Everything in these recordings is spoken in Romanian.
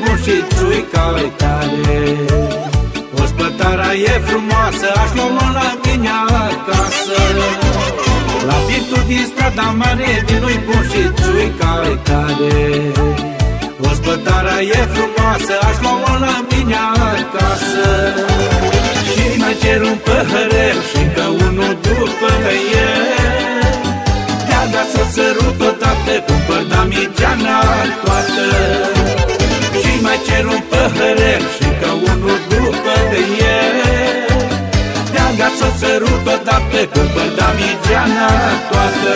bun și țuica e tare O e frumoasă, aș lua la mine acasă. La pietul din strada mare, vinul-i bun și țuica e tare O e frumoasă, aș lua la mine acasă. Și mai cer un păhărel și Te-a dat să sărut odată Cumpăr damigeana toată.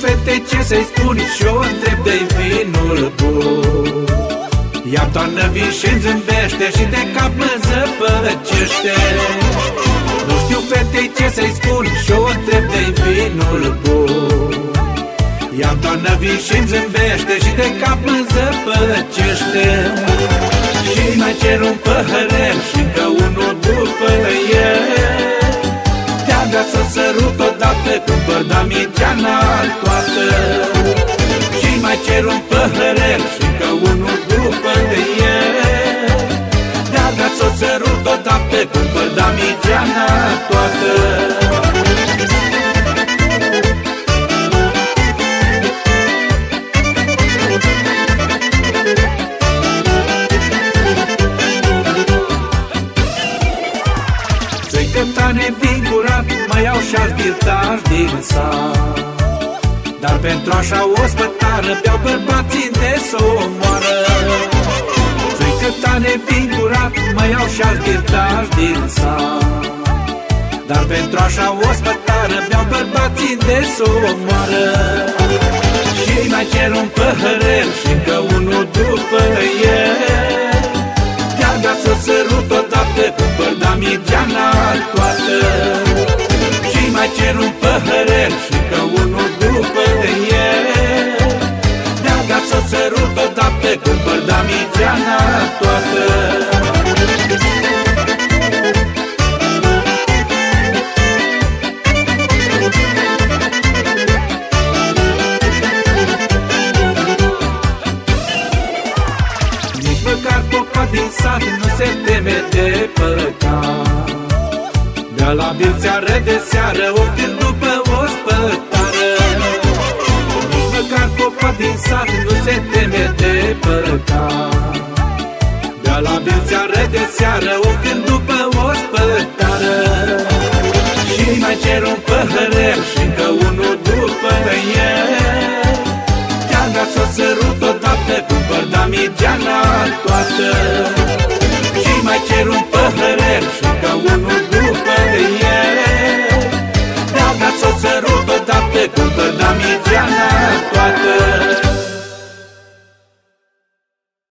Fete ce să-i spun și o întreb de vinul bun. Ea toarnă vin și zâmbește și de cap mă zăpăcește. Nu știu fete ce să-i spun? Și o întreb de vinul bun. Ea toarnă vin și zâmbește și de cap mă zăpăcește. Și mai cer un păhărel și încă unul după el. Te-a dat să sărut odată cu părdamigeana toată Și mai cer un păhărel și încă unul după de el. Te-a dat să sărut odată cu părdamigeana toată. Că tare vingurat Mă iau și-al din sat Dar pentru așa o spătară Beau bărbații de s-o moară. Țuică tare vingurat Mă iau și-al din sat. Dar pentru așa o spătară Beau bărbații de s-o moară Și mai cer un păhărel Și încă unul după el. Te-a dat să sărut odată Cu părdamigeana toată Și mai cer un păhărel Și încă unul după de el. Te-a dat să sărut odată Cu părdamigeana toată măcar popa din sat nu se teme de păcat De la bilțeară de seară, oricând după o spătară Nici măcar popa din sat nu se teme de păcat De la bilțeară de seară, oricând după o spătară Și mai cer un păhărel toată Și mai cer un păhărel și încă unul după el Te-a dat să sărut odată cu părdamigeana toată